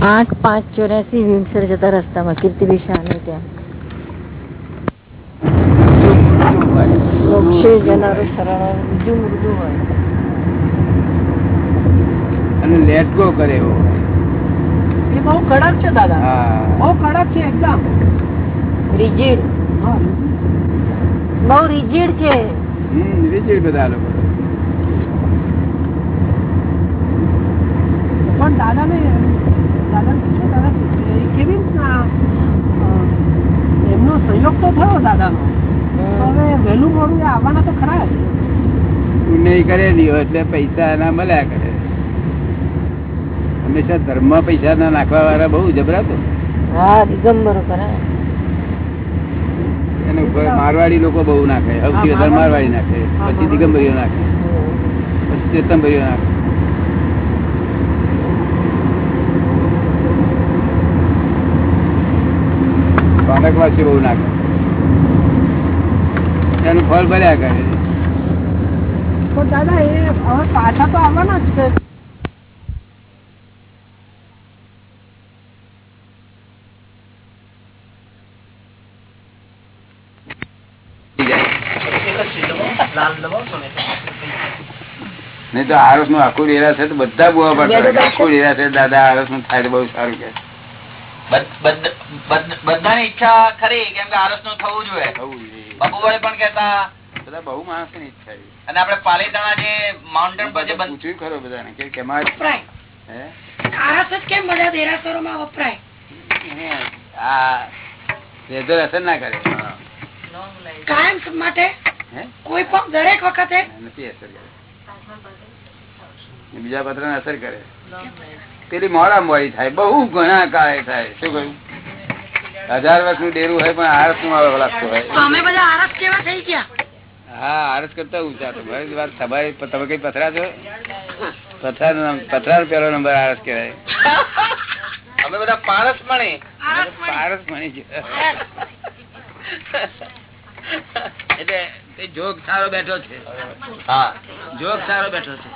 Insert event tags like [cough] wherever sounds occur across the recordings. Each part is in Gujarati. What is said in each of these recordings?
આઠ પાંચ ચોર્યાસી વિમસર જતા રસ્તામાં કીર્તિભાઈ શાહ ત્યાં મોક્ષે જનારો સરળ બીજું મૃદુ હોય. અને લેટ ગો કરે એવો. એ બહુ કડક છે દાદા. હા. બહુ કડક છે એકદમ. રિજિડ. હા. બહુ રિજિડ છે. હમ બધા લોકો. પણ દાદા પૂછો દાદા એ કેવી રીતના અ, એમનો સંયોગ તો થયો દાદાનો તો હવે વહેલું મોડું એ આવવાના તો ખરા જ પુણ્ય કરેલી હોય એટલે પૈસા એના મળ્યા કરે. હંમેશા ધર્મ પૈસા ના નાખવા વાળા બહુ જબરા તો હા દિગંબરો કરે. એને ઉપર મારવાડી લોકો બહુ નાખે સૌથી વધારે મારવાડી. નાખે પછી દિગંબરીઓ નાખે પછી ચેતંબરીઓ નાખે. પાલકવાસી બહુ નાખે. એનું ફળ ભર્યા કરે. પણ દાદા એ હવે પાછા તો આવવાના જ છે. નહીં તો આરસનું આખું ડેરા છે તો બધા બોવા પડતા આખું ડેરા છે દાદા આરસનું થાય તો બહુ સારું કે. બધ- બધ- બધ- બધાની ઈચ્છા ખરી કેમ કે આરસનું થવું જોઈએ. થવું જોઈએ. બાબુભાઈ પણ કેતા બધા બહુ માણસની ઈચ્છા છે. અને આપડે પાલીતાણા જે માઉન્ટેન બધા પૂછ્યું ખરો બધાને કે કેમાં આરસ જ કેમ બધા દેરાસરોમાં વપરાય? આ લેધર અસર ના કરે. કાયમ માટે કોઈ પણ દરેક વખતે નથી અસર કરે. બીજા પત્ર ને અસર કરે. પેલી મોડા મોડી થાય. બહુ ઘણા કાળે થાય. શું કહ્યું? હજાર વર્ષનું ડેરું હોય પણ આરસનું લાગતું હોય. અમે બધા આરસ કેવા થઈ ગયા? હા આરસ કરતા ઊંચા તો. વાત તમારી તમે કઈ પથરા છો? પથરા પથરા પેલો નંબર આરસ કહેવાય. અમે બધા પારસ મણી. પારસ મણી છે. એટલે જોગ સારો બેઠો છે. હા. જોગ સારો બેઠો છે.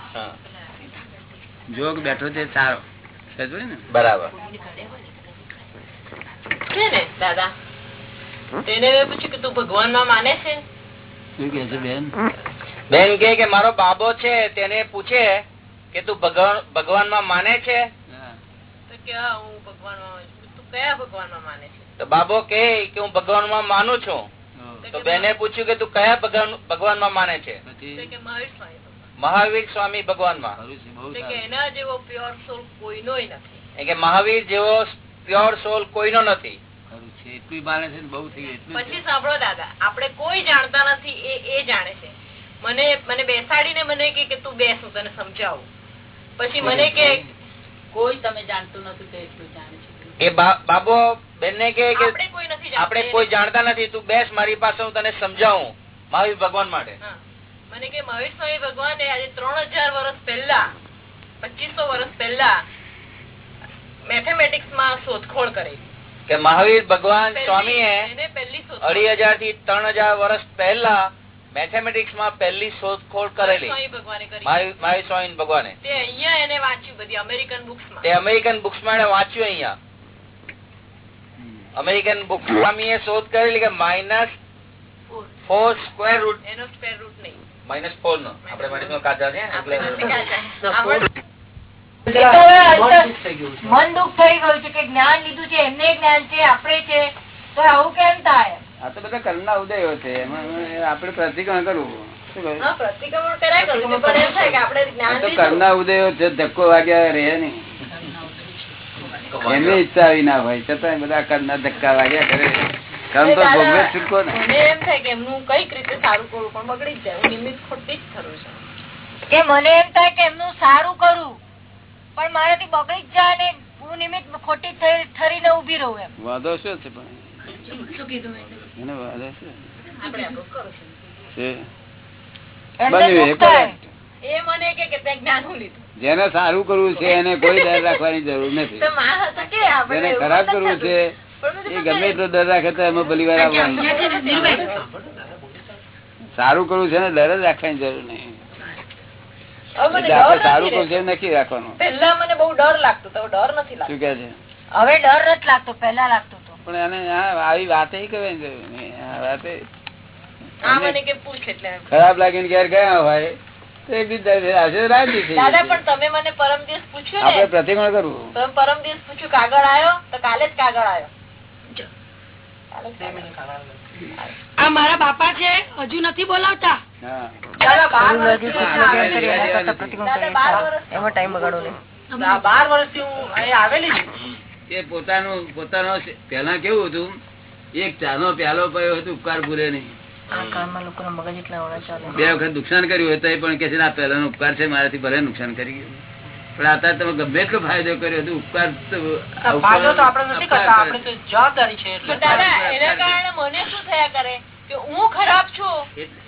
જોગ બેઠો છે સારો. ને? બરાબર. દાદા? તેને પૂછ્યું કે તું ભગવાનમાં માને છે? બેન? બેન કે કે મારો બાબો છે તેને પૂછે કે તું ભગવાન ભગવાનમાં માને છે? તો કે હા હું ભગવાનમાં માનું છું. તું કયા ભગવાનમાં માને છે? તો બાબો કે કે હું ભગવાનમાં માનું છું. તો બેને પૂછ્યું કે તું કયા ભગવાન ભગવાનમાં માને છે. મહાવીર સ્વામી ભગવાનમાં એના જેવો પ્યોર સોલ કોઈનોય નથી. કે મહાવીર જેવો પ્યોર સોલ કોઈનો નથી. એટલું માને છે બહુ થઈ ગયું પછી સાંભળો દાદા આપણે કોઈ જાણતા નથી એ એ જાણે છે. મને મને બેસાડીને મને કે કે તું બેસ હું તને સમજાવું. પછી મને કે કોઈ તમે જાણતું નથી તો એટલું જાણે છે. એ બાબો બેનને કે કે આપણે કોઈ જાણતા. આપણે કોઈ જાણતા નથી તું બેસ મારી પાસે હું તને સમજાવું મહાવીર ભગવાન માટે. હા. મને કે મહાવીર સ્વામી એ આજે ત્રણ હજાર વર્ષ પહેલા પચીસો વર્ષ પહેલા મેથેમેટિક્સમાં શોધખોળ કરી કે મહાવીર ભગવાન સ્વામી અઢી હજારથી ત્રણ હજાર વર્ષ પહેલા મેથેમેટિક્સમાં પહેલી શોધખોળ કરેલી. સ્વામી ભગવાને કરી. મહાવીર સ્વામી ભગવાને. તે અહીંયા એને વાંચ્યું બધી અમેરિકન બુક્સમાં તે અમેરિકન બુક્સમાં એને વાંચ્યું અહીંયા. અમેરિકન બુક સ્વામીએ શોધ કરેલી કે માઇનસ ફોર. Square root. એનો સ્ક્વેર રૂટ નહીં. માઇનસ ફોર નો આપડે માઇનસ નો કાચા છે. મન દુઃખ થઈ ગયું છે. કે જ્ઞાન લીધું છે એમને જ્ઞાન છે આપણે છે. તો આવું કેમ થાય? આ તો બધા કર્મના ઉદયો છે. આપડે પ્રતિક્રમણ કરવું. ઉદયો છે ધક્કો વાગ્યા રહે નહીં. એમની ઈચ્છા આવી ના હોય છતાં બધા કર્મના ધક્કા વાગ્યા કરે. કર્મ તો ભોગવે છૂટકો ને. એમ થાય કે એમનું કંઈક રીતે સારું કરવું પણ બગડી જાય. નિમિત્ત ખોટી જ કરું છું. કે મને એમ થાય કે એમનું સારું કરું. પણ મારાથી બગડી જ જાય ને હું નિમિત્ત ખોટી થઈ- ઠરીને ઊભી રહું એમ. વાંધો શું છે પણ. એને? વાંધો છું. જેને સારું કરવું છે એને કોઈ ડર રાખવાની જરૂર નથી. તો માણસ તો કે આપણે જેને ખરાબ કરવું છે એ ગમે તો ડર રાખે તો એમાં ભલી વાર આવવાનું. સારું કરવું છે ને ડર જ રાખવાની જરૂર નહીં. ખરાબ લાગીને ઘેર ગયા હોય તો એ બી દર- આજે રાજી થઈ દાદા પણ તમે મને પરમ દિવસ પૂછ્યું આપણે ને પ્રતિકોણ કરવું તમે પરમ દિવસ પૂછ્યું કાગળ આવ્યો? તો કાલે જ કાગળ આવ્યો કાલે જ કાગળ આવ્યો. આ મારા બાપા છે હજુ નથી બોલાવતા. પોતાનું પોતાનો પેલા કેવું હતું? એક ચાનો પ્યાલો પડ્યો હતો ઉપકાર ભૂલે નહીં. આ કાળમાં લોકોના મગજ એટલા વડા ચાલે. બે વખત નુકસાન કર્યું હતું એ પણ કે છે ને આ પહેલાનો ઉપકાર છે મારાથી ભલે નુકસાન કરી ગયું. પણ અત્યારે તમે ગમે એટલો ફાયદો કર્યો હતો ઉપકાર તો ફાયદો તો આપણે નથી કરતા આપણે તો જવાબદારી છે પણ દાદા એના કારણે મને શું થયા કરે? કે હું ખરાબ છું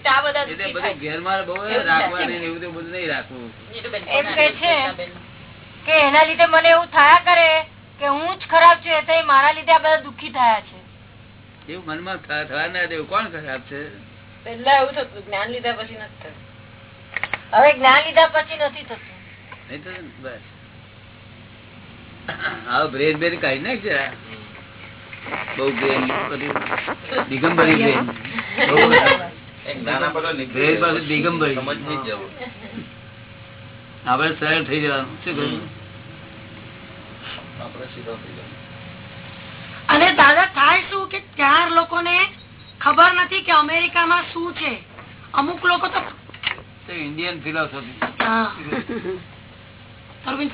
તો આ બધા એટલે બધું થાય. ઘેરમાં બહુ રાખવાની એવું તો બધું નહીં રાખવું. એમ કે છે કે એના લીધે મને એવું થયા કરે કે હું જ ખરાબ છું એટલે મારા લીધે આ બધા દુઃખી થયા છે. એવું મનમાં થવા ના દેવું. કોણ ખરાબ છે? પહેલા એવું થતું જ્ઞાન લીધા પછી નથી થતું. હવે જ્ઞાન લીધા પછી નથી થતું. નહીં તો બસ. હા બ્રેન બ્રેન કાઢી નાખ જરા. બહુ બધું દિગંબરી દિગંબરી. આપણે સરળ થઈ જવાનું. શું કહ્યું? અને દાદા થાય શું કે ચાર લોકોને ખબર નથી કે અમેરિકામાં શું છે? અમુક લોકો તો તો ઇન્ડિયન ફિલોસોફી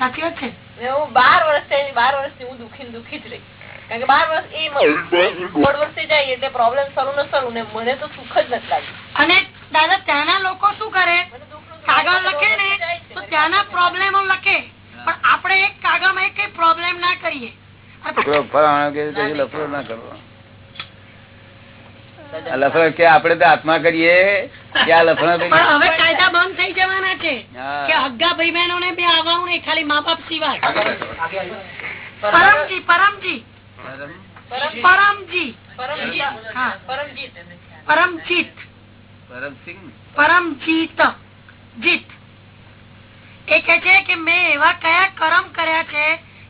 સાચી વાત છે? હું બાર વર્ષ થઈ બાર વર્ષથી હું દુખી દુખી દુઃખી જ રહી. કારણ કે બાર વર્ષ એ દોઢ વર્ષે જાય એટલે પ્રોબ્લેમ સરું ને સરું ને મને તો સુખ જ નથી લાગ્યું અને દાદા ત્યાંના લોકો શું કરે? કાગળ લખે ને તો ત્યાંના પ્રોબ્લેમો લખે. પણ આપણે એક કાગળમાં કઈ પ્રોબ્લેમ ના કરીએ. લફડો ના કરવો લફડો કે આપણે તો આત્મા કરીએ કે આ લફડો પણ હવે કાયદા બંધ થઈ જવાના છે કે હગ્ગા ભાઈ બહેનો ને બે આવવાનું ખાલી મા બાપ સિવાય પરમજી પરમજી. પરમજી પરમજીત. પરમજીત. પરમજીત પરમસિંહ ને? પરમજીત. જીત. એ કે છે કે મેં એવા કયા કરમ કર્યા છે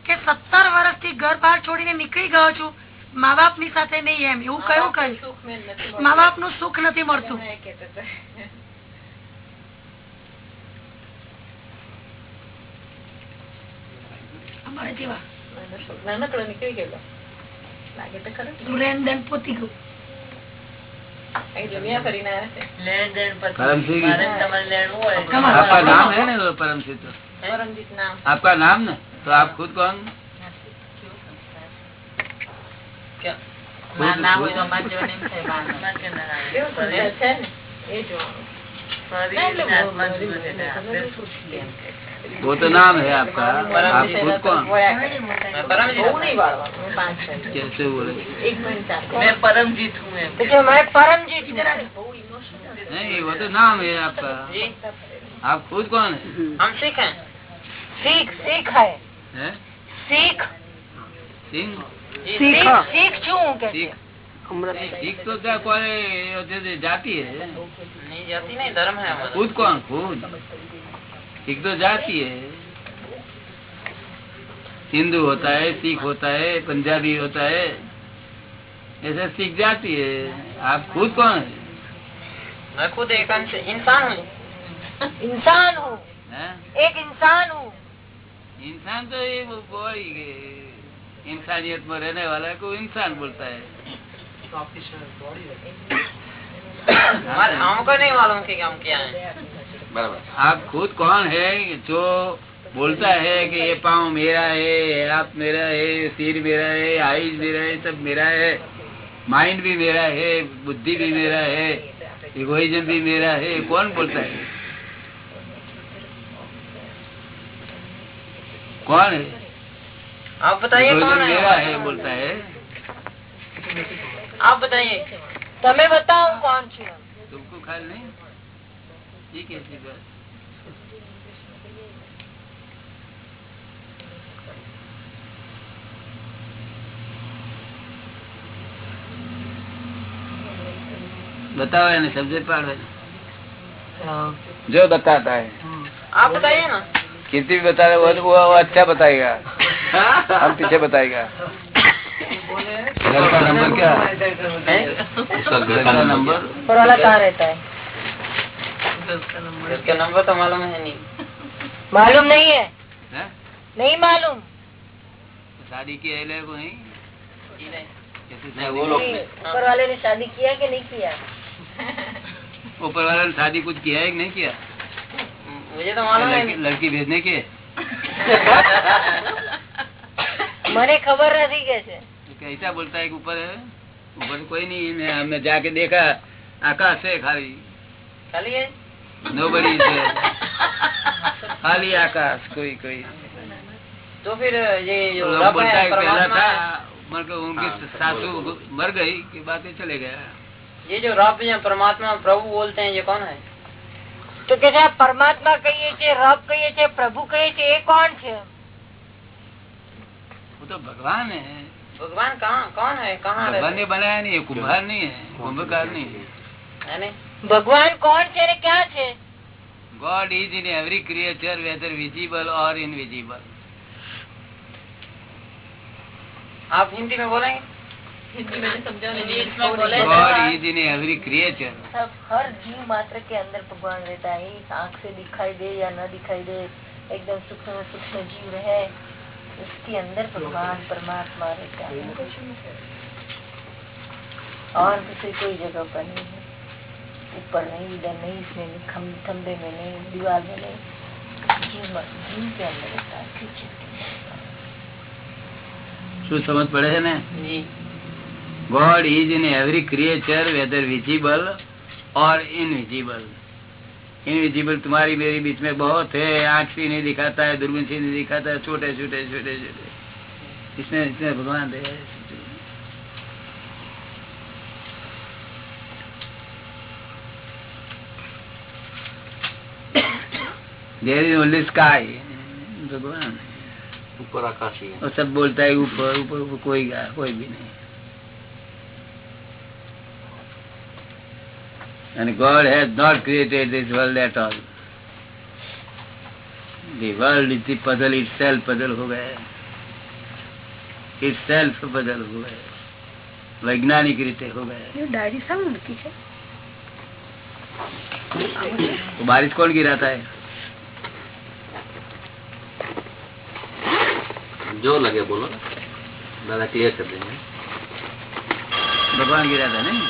કે સત્તર વર્ષથી ઘર બહાર છોડીને નીકળી ગયો છું. મા બાપની સાથે નહીં એમ એવું કયું કહ્યું મેં બાપનું સુખ નથી મળતું. અમારા જેવા. નાનકડો નીકળી ગયેલો. લાગે તો ખરું તું રેન દેન પોતી ગયું અહીં જમ્યા કરીને આવ્યા છે परमसिंह તમારું. आपका नाम है ना वो परमसिंह तो પરમજીત નામ आपका नाम ना तो आप खुद कौन खुद- वो तो नाम है आपका। आप खुद तो कौन? कैसे बोले? मैं परमजीत हूँ मैं। परमजीत नहीं वो तो नाम है आपका। आप खुद कौन है? हम सिख हैं। सिख सिख है। सिख। सिंह? सिख सिख। सिख सिख? तो क्या कोई जाती है? नहीं जाती नहीं धर्म है खुद कौन? खुद। सिख तो जाति है। हिंदू होता है सिख होता है पंजाबी होता है ऐसे सिख जाती है। आप खुद कौन है? मैं खुद एक इंसान हूँ। इंसान हूँ। एक इंसान हूँ। इंसान तो ये वो इंसानियत में रहने वाला को इंसान बोलता है। [coughs] हमको नहीं मालूम कि हम क्या है। बराबर। आप खुद कौन है जो बोलता है कि ये पाँव मेरा है हाथ मेरा है सिर मेरा है आईज मेरा है सब मेरा है। माइंड भी मेरा है बुद्धि भी मेरा है इगोइजन भी मेरा है कौन बोलता है? कौन है? आप बताइए कौन है? मेरा है बोलता है। आप बताइए। तो तुम्हें बताओ कौन छू तुमको ख्याल नहीं? बताओ यानी समझे पाड़ जो बताता है। आप बताइए ना। कीर्ति भी बता रहे वो, वो अच्छा बताएगा। हम पीछे बताएगा। घर का नंबर क्या? उसका घर का नंबर। रहता है? इसका नंबर तो मालूम है नहीं मालूम नहीं है है? नहीं मालूम शादी की है लोग नहीं कैसे नहीं, शादी वो लोग की? नहीं। ऊपर वाले ने शादी किया कि नहीं किया ऊपर वाले ने शादी कुछ किया है कि नहीं किया मुझे तो मालूम है लड़की, लड़की भेजने के મને ખબર નથી કે છે तो कैसा बोलता है कि ऊपर है ऊपर कोई नहीं है मैं हमने जाके देखा आकाश है खाली खाली है नो बड़ी खाली आकाश कोई कोई तो फिर ये जो लोग रब बोलता है है कि पहला परमात्मा था है, मर के उनकी सासू मर गई कि बातें चले गया ये जो रब या परमात्मा प्रभु बोलते हैं ये कौन है તો કે છે આ પરમાત્મા કહીએ છે રબ કહીએ છે પ્રભુ કહીએ છે એ કોણ છે वो तो भगवान है भगवान कहाँ कौन है कहाँ भगवान रहते ने बनाया नहीं है कुम्हार नहीं है कुंभकार नहीं है है नहीं? ભગવાન કોણ છે ને ક્યાં છે God is in every creature whether visible or invisible. आप हिंदी में बोलेंगे हिंदी में God is in every creature. सब हर जीव मात्र के अंदर भगवान रहता है इस आँख से दिखाई दे या न दिखाई दे एकदम सूक्ष्म में सूक्ष्म जीव रहे उसके अंदर भगवान परमात्मा रहता है और दूसरी कोई जगह पर नहीं है ऊपर नहीं इधर नहीं इसमें नहीं खम खम्बे में नहीं दीवार में नहीं जीव म- जीव के अंदर रहता है creature के अंदर रहता है। શું સમજ પડે છે ને जी God is in every creature whether visible और इनविजिबल इनविजिबल तुम्हारी मेरी बीच में बहुत है आंख से नहीं दिखाता है दूरबीन से नहीं दिखाता है छोटे छोटे छोटे छोटे इसमें इसमें भगवान दे there is only sky ભગવાન ઉપર આકાશ સબ બોલતા હે ઉપર ઉપર કોઈ કોઈ ભી નહીં and god has not created this world at all the world is the puzzle itself puzzle ho gaya itself puzzle ho gaya વૈજ્ઞાનિક રીતે હો ગયા ડાયરી સામે મૂકી છે બારિશ કોણ ગિરાતા હે जो लगे बोलो दादा क्लियर कर देंगे भगवान गिराता है नहीं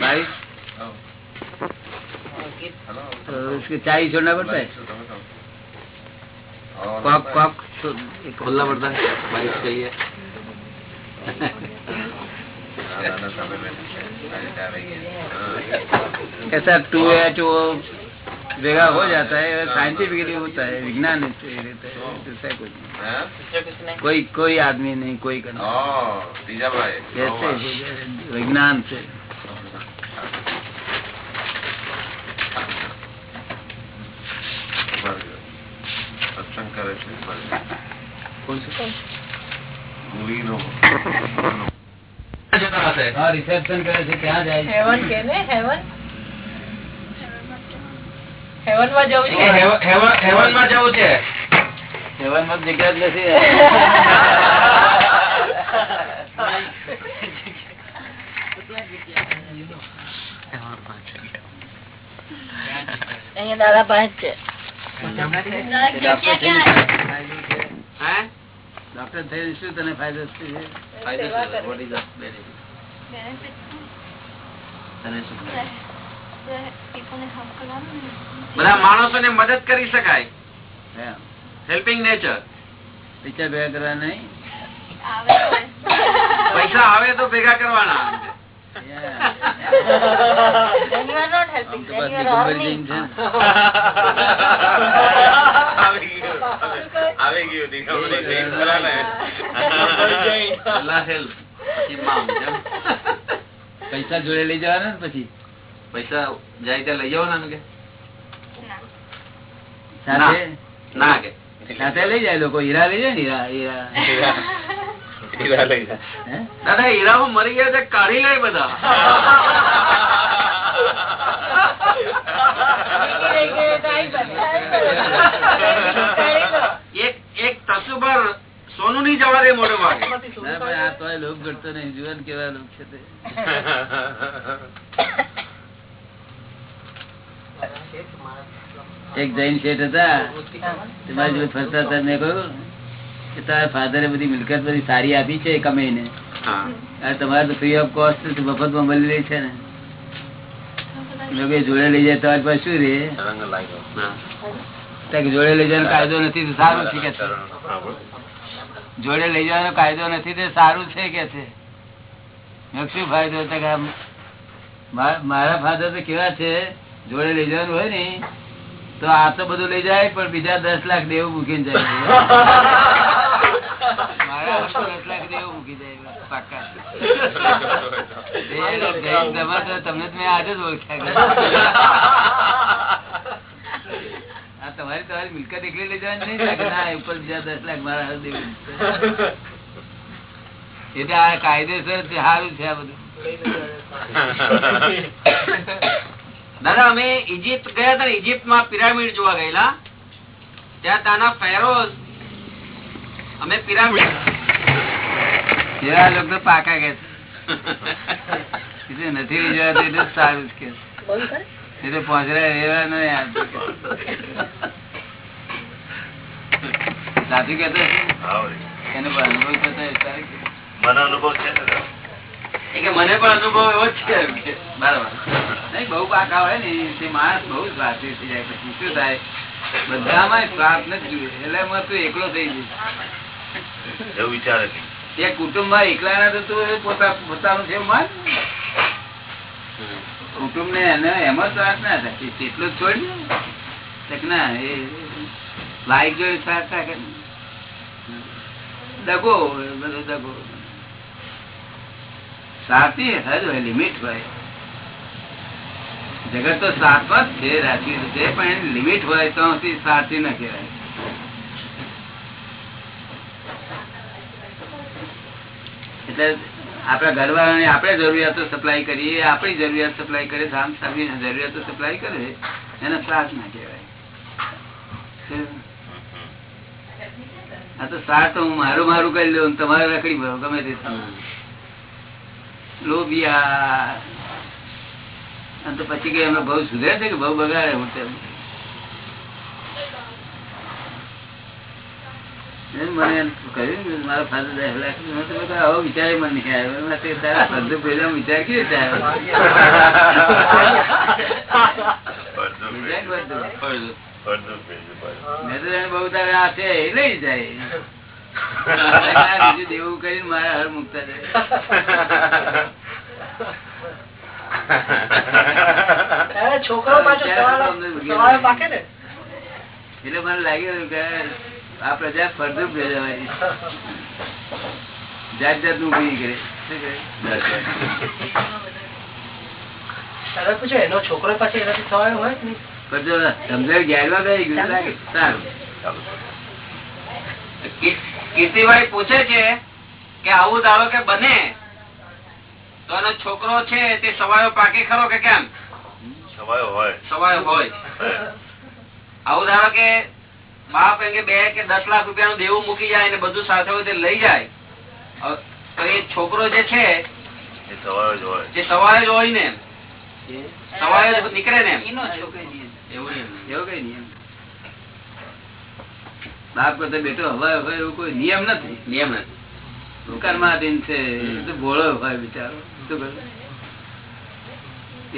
बारिश तो उसके चाय छोड़ना पड़ता है कॉक कॉक तो एक खोलना पड़ता है बारिश चाहिए ऐसा टू एच वो वेगा हो जाता है साइंटिफिकली होता है विज्ञान से रहता है दूसरा कुछ नहीं दूसरे कुछ नहीं कोई कोई आदमी नहीं कोई करना कैसे हो जाए विज्ञान से સત્સંગ કરે છે कौन से મૂવીનો हाँ रिसेप्शन करे છે ક્યાં જાય છે હેવન કે ને હેવન હેવનમાં જવું છે. હેવનમાં જવું છે. હેવનમાં તો જગ્યા જ નથી અહીંયા દાદા પાંચ છે. ડોક્ટર શું તને ફાયદો છે? ફાયદો? તને શું? બધા માણસો ને મદદ કરી શકાય. હેલ્પિંગ નેચર પૈસા ભેગા કરવા નહીં. પૈસા આવે તો ભેગા કરવાના. પૈસા જોડે લઈ જવાના ને પછી? પૈસા જાય ત્યાં લઈ જવાના ને કે? ના. કે. સાથે લઈ જાય લોકો હીરા લઈ જાય ને? હીરા હીરા? દાદા મરી ગયા છે કાઢી લે બધા. એક એક તસુ પર સોનું નહીં જવા દે મોટો ભાગે. ના આ તો લોક ઘટતો નહીં. જીવન કેવા લોક છે તે. [laughs] એક જૈન શેઠ હતા તમારી જોડે ફરતા હતા મેં કહ્યું કે તારા ફાધરે બધી મિલકત બધી સારી આપી છે કમાઈને? તમારે તો ફ્રી ઓફ કોસ્ટ મફતમાં મળી રહી છે ને? જોડે લઈ જાય તમારી પાસે શું રે? જોડે લઈ જવાનો કાયદો નથી તો સારું છે કે જોડે લઈ જવાનો કાયદો નથી તે સારું છે કે છે? શું ફાયદો મારા ફાધર તો કેવા છે? જોડે લઈ જવાનું હોય ને, તો આ તો બધું લઈ જાય, પણ બીજા દસ લાખ દેવું મૂકીને જાય. મારા દસ લાખ દેવું મૂકી જાય તમને આજે જ ઓળખ્યા તમારી તમારી મિલકત એકલી લઈ જવાની નહીં ના ઉપર બીજા દસ લાખ મારા દેવું એટલે આ કાયદેસર સારું છે આ બધું. દાદા અમે ઇજિપ્ત ગયા હતા ઇજિપ્તમાં પિરામિડ જોવા ગયેલા. ત્યાં તાના ફેરોઝ અમે પિરામિડ. એવા લોકો પાકા કે નથી જોયા તો એટલે સારું કે એ પહોંચરા એવા નહીં સાચું કેતો એનો અનુભવ થતો હોય સારું કે. મને અનુભવ છે કે મને પણ અનુભવ એવો જ છે બરાબર. નહીં બહુ પાકા હોય ને તે માણસ બહુ સ્વાર્થી થઈ જાય. પછી શું થાય? બધામાં સ્વાર્થ નથી જોઈએ. એટલે એમાં તું એકલો થઈ જઈશ. એવું વિચારે છે. એ કુટુંબમાં એકલા ના તો તું પોતા પોતાનું છે માન કુટુંબ ને એને એમાં સ્વાર્થ ના થાય. એટલું જ છોડ ને ના એ લાઈક જોઈ સ્વાર્થ રાખે ને. દગો બધો દગો. સાચી હદ હોય લિમિટ હોય. જગત તો જ છે રાજી છે, પણ એની લિમિટ હોય તો સાચી ન કહેવાય. એટલે આપણા ઘરવાળાની આપણે જરૂરિયાતો સપ્લાય કરીએ, આપણી જરૂરિયાત સપ્લાય કરે સામ સામી જરૂરિયાતો સપ્લાય કરે, એને સાથ ના કહેવાય. આ તો સાથ તો હું મારું મારું કરી લઉં તમારે રખડી ભરો, ગમે તે સમજો. લોભિયા અને તો પછી કે એમને બહુ સુધરે છે કે બહુ બગાડે હું તેમ. મને કહ્યું મારા ફાધર આવો વિચાર મને નહીં આવ્યો. તારા ફાધર પહેલા વિચાર કેવી રીતે આવ્યો? મેં તો બહુ તારે આ છે એ લઈ જાય. બીજું દેવું કરીને મારા હર મુકતા જાય. છોકરો પાછો સવારે સવારે પાકે ને? એટલે મને લાગ્યું કે આ પ્રજા ફરતું ભેજવાય જાત જાતનું ઊભી કરે. શું કરે? પૂછો એનો છોકરો પાછો એનાથી સવારે હોય સમજાય ગ્યારમાં ગઈ ગયું લાગે સારું કીર્તિભાઈ પૂછે છે કે આવું ધારો કે બને તો એનો છોકરો છે તે સવાયો પાકે ખરો કે કેમ? સવાયો હોય. સવાયો હોય. આવું ધારો કે બાપ એમ કે બે કે દસ લાખ રૂપિયા નું દેવું મૂકી જાય ને બધું સાથે હોય તે લઈ જાય. તો એ છોકરો જે છે એ સવાયો જ હોય. જે સવારે જ હોય ને સવારે નીકળે ને. એવું કઈ નહીં એવું કઈ નિયમ બાપ કરતા બેટો હવાય હોય એવું કોઈ નિયમ નથી. નિયમ નથી. દુકાનમાં છે તો ભોળો હોય બિચારો. શું કરે?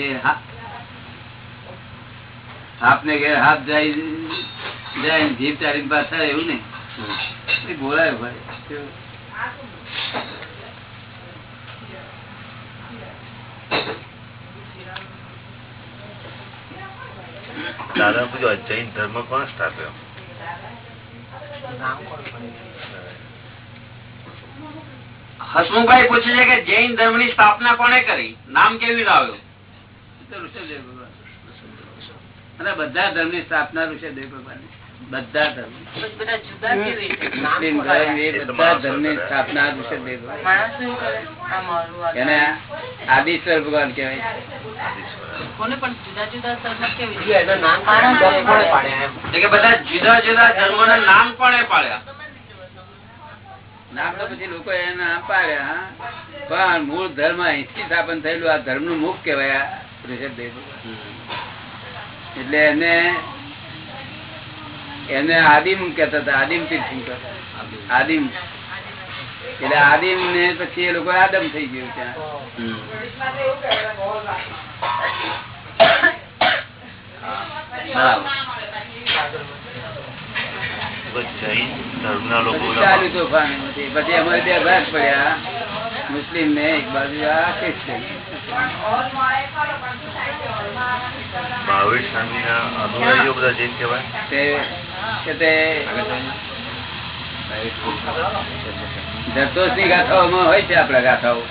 એ આપને ઘેર હાથ જાય જાય ને જીભ ચાલીને પાછા એવું નહીં. એ ભોળાય કેવું? દાદા પૂછો જૈન ધર્મ કોણ સ્થાપ્યો? હસમુખભાઈ પૂછે છે કે જૈન ધર્મની સ્થાપના કોને કરી? નામ કેવી લાવ્યું? અને બધા ધર્મની સ્થાપના ઋષભદેવ ભગવાન બધા ધર્મ બધા ધર્મની સ્થાપના ઋષભદેવ ભગવાન એને આદિશ્વર ભગવાન કહેવાય. આદિશ્વર. કોને પણ જુદા જુદા ધર્મ કેવી નામ કોણે પાડ્યા એમ. એટલે કે બધા જુદા જુદા ધર્મો નામ પણ પાડ્યા નામ તો પછી લોકો એને નામ પાડ્યા પણ મૂળ ધર્મ અહીંથી સ્થાપન થયેલું આ ધર્મનું મુખ કેવાય. એટલે એને એને આદિમ કેતા હતા આદિમ તીર્થંકર. આદિમ. એટલે આદિમ ને પછી એ લોકો આદમ થઈ ગયું ત્યાં. પછી અમારે બે ભાગ પડ્યા. મુસ્લિમ ને એક બાજુ આ ક્રિશ્ચન મહાવીર સ્વામીના અનુયાયીઓ બધા જૈન કહેવાય? તે કે તે જરતોષની ગાથાઓમાં હોય છે આપડા ગાથાઓ.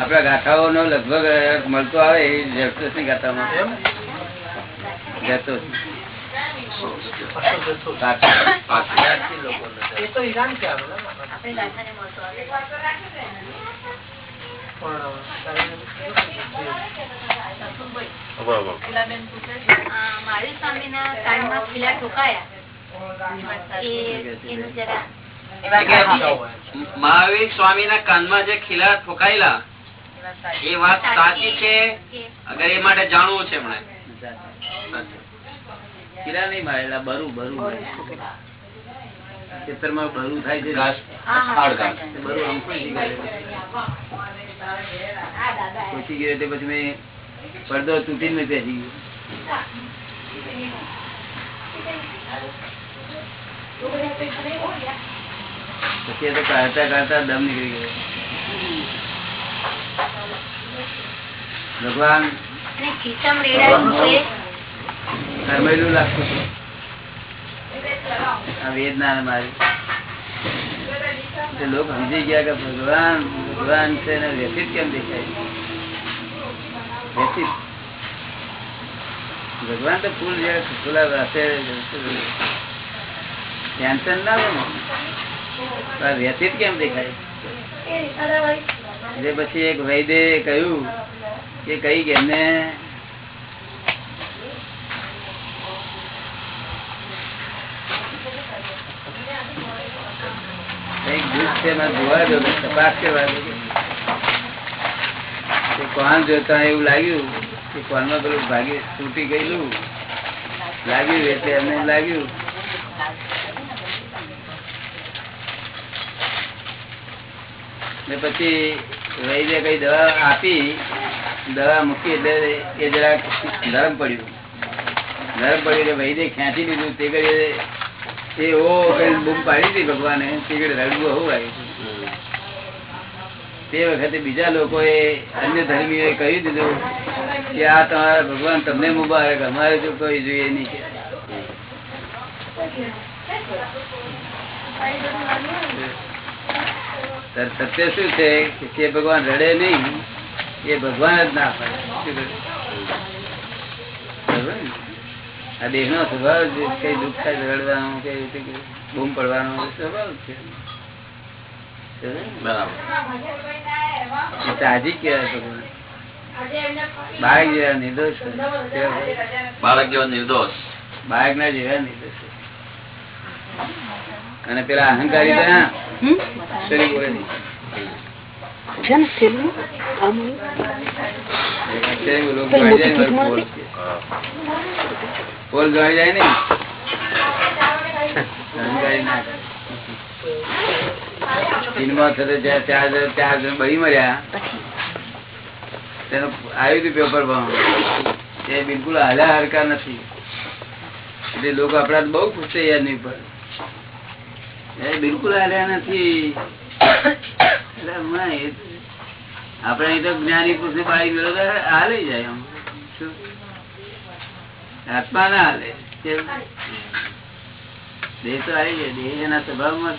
આપડા ગાથાઓ નો લગભગ મળતો આવે એ જરતોષની ગાથામાં જરતોષ એ તો ઈરાન છે આવે. ને. કાનમાં ખીલા ઠોકાયા એનું જરા મહાવીર સ્વામી ના કાનમાં જે ખીલા ઠોકાયેલા એ વાત સાચી છે. અગર એ માટે જાણવું છે હમણાં ખીલા નહીં મારેલા બરું બરું ખેતરમાં બરું થાય છે. ખોચી ગયું. એટલે પછી મેં પડદો તૂટીને બેસી ગયો. પછી એ તો કાઢતા કાઢતા દમ નીકળી ગયો. ભગવાન. અને ખીચામ રેડાયું છે કરમેલું લાગતું હતું. આ વેદના મારી. લોકો સમજી ગયા કે ભગવાન ભગવાન છે ને વ્યથિત કેમ દેખાય વ્યથિત. ભગવાન તો ફૂલ જે ફૂલા હશે ટેન્શન ના હોય ને વ્યથિત કેમ દેખાય? એટલે પછી એક વૈદ્ય કહ્યું કે કઈ કે એમને કંઈક દુઃખ છે એમાં જોવા દો તપાસ કરવા દો. કોણ જોતા એવું લાગ્યું કે કોનમાં પેલું ભાગી તૂટી ગયેલું? લાગ્યું એટલે એમને લાગ્યું. ને પછી વૈદ્ય કઈ દવા આપી, દવા મૂકી એટલે એ જરાક નરમ પડ્યું. નરમ પડ્યું એટલે વૈદ્ય ખેંચી લીધું. તે કરી એ ઓ કઈ બૂમ પાડી હતી ભગવાને. તે ઘડી રડવું હોવું આવ્યું. તે વખતે બીજા લોકોએ અન્ય ધર્મીઓએ કહી દીધું કે આ તમારા ભગવાન તમને મુબારક, અમારે તો કોઈ જોઈએ નહીં. કે સત્ય શું છે કે જે ભગવાન રડે નહીં એ ભગવાન જ ના પડે આ દેહ નો સ્વભાવ કઈ દુઃખ થાય રડવાનું કે બૂમ પડવાનો સ્વભાવ છે ને? કહેવાય ભગવાન બાળક જેવા નિર્દોષ. બાળક જેવા નિર્દોષ બાળક ના જેવા નિર્દોષ. અને પેલા અહંકારી પેલું જોઈ જાય ને. ચીનમાં થતો ચાર ચાર જણ બળી મર્યા. તેનું આવ્યું હતું પેપર પણ એ બિલકુલ હાલ્યા હરકા નથી. એટલે લોકો આપડા બહુ ખુશ થઈ યાદ નહીં પર એ બિલકુલ હાલ્યા નથી. આપણે અહીં તો જ્ઞાની પુરુષ ને બાળી મેળો હાલે જાય આત્મા ના હાલે. દેહ તો આવી જાય દેહ એના સ્વભાવમાં